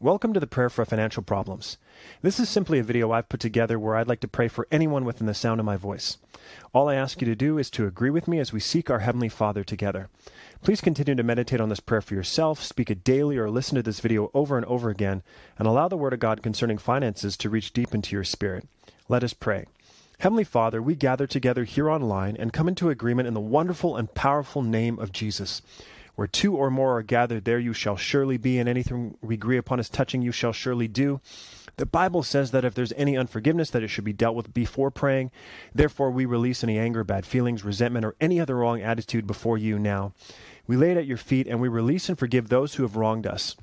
Welcome to the Prayer for Financial Problems. This is simply a video I've put together where I'd like to pray for anyone within the sound of my voice. All I ask you to do is to agree with me as we seek our Heavenly Father together. Please continue to meditate on this prayer for yourself, speak it daily, or listen to this video over and over again, and allow the Word of God concerning finances to reach deep into your spirit. Let us pray. Heavenly Father, we gather together here online and come into agreement in the wonderful and powerful name of Jesus. Where two or more are gathered, there you shall surely be, and anything we agree upon as touching you shall surely do. The Bible says that if there's any unforgiveness, that it should be dealt with before praying. Therefore, we release any anger, bad feelings, resentment, or any other wrong attitude before you now. We lay it at your feet, and we release and forgive those who have wronged us.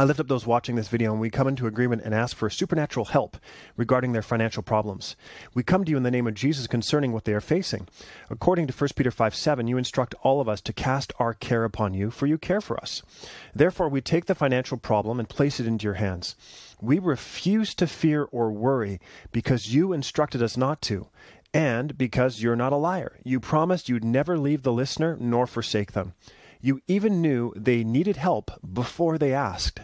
I lift up those watching this video and we come into agreement and ask for supernatural help regarding their financial problems. We come to you in the name of Jesus concerning what they are facing. According to 1 Peter 5 7, you instruct all of us to cast our care upon you, for you care for us. Therefore, we take the financial problem and place it into your hands. We refuse to fear or worry because you instructed us not to, and because you're not a liar. You promised you'd never leave the listener nor forsake them. You even knew they needed help before they asked.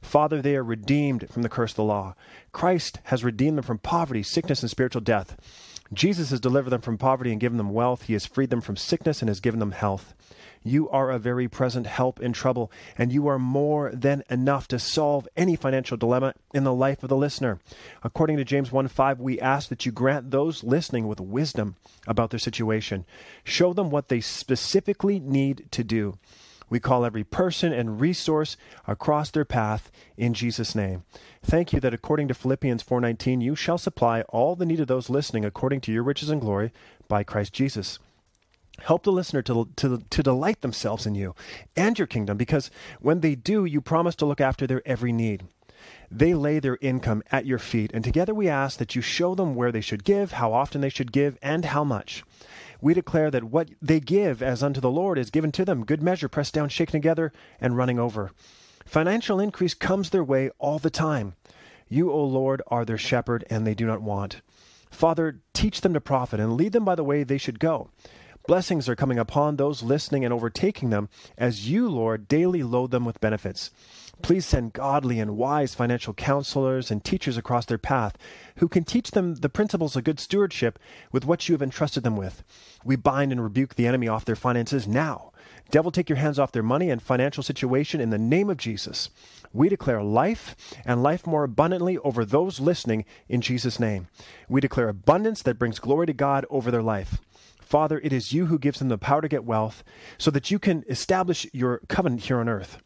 Father, they are redeemed from the curse of the law. Christ has redeemed them from poverty, sickness, and spiritual death. Jesus has delivered them from poverty and given them wealth. He has freed them from sickness and has given them health. You are a very present help in trouble, and you are more than enough to solve any financial dilemma in the life of the listener. According to James 1 5, we ask that you grant those listening with wisdom about their situation. Show them what they specifically need to do. We call every person and resource across their path in Jesus name. Thank you that according to Philippians 4:19 you shall supply all the need of those listening according to your riches and glory by Christ Jesus. Help the listener to, to, to delight themselves in you and your kingdom because when they do, you promise to look after their every need. They lay their income at your feet, and together we ask that you show them where they should give, how often they should give, and how much. We declare that what they give as unto the Lord is given to them, good measure, pressed down, shaken together, and running over. Financial increase comes their way all the time. You, O Lord, are their shepherd, and they do not want. Father, teach them to profit and lead them by the way they should go. Blessings are coming upon those listening and overtaking them as you, Lord, daily load them with benefits. Please send godly and wise financial counselors and teachers across their path who can teach them the principles of good stewardship with what you have entrusted them with. We bind and rebuke the enemy off their finances now. Devil, take your hands off their money and financial situation in the name of Jesus. We declare life and life more abundantly over those listening in Jesus' name. We declare abundance that brings glory to God over their life. Father, it is you who gives them the power to get wealth so that you can establish your covenant here on earth.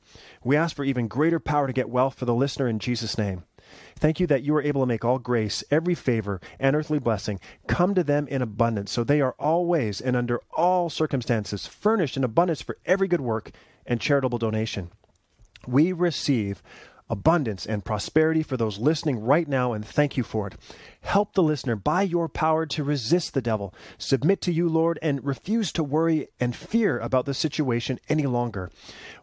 We ask for even greater power to get wealth for the listener in Jesus' name. Thank you that you are able to make all grace, every favor, and earthly blessing come to them in abundance, so they are always and under all circumstances furnished in abundance for every good work and charitable donation. We receive abundance and prosperity for those listening right now, and thank you for it. Help the listener by your power to resist the devil, submit to you, Lord, and refuse to worry and fear about the situation any longer.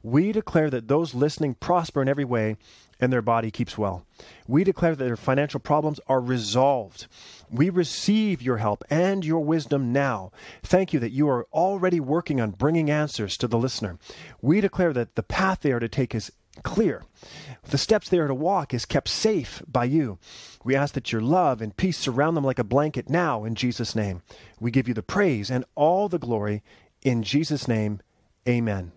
We declare that those listening prosper in every way and their body keeps well. We declare that their financial problems are resolved. We receive your help and your wisdom now. Thank you that you are already working on bringing answers to the listener. We declare that the path they are to take is clear. The steps they are to walk is kept safe by you. We ask that your love and peace surround them like a blanket now in Jesus' name. We give you the praise and all the glory in Jesus' name. Amen.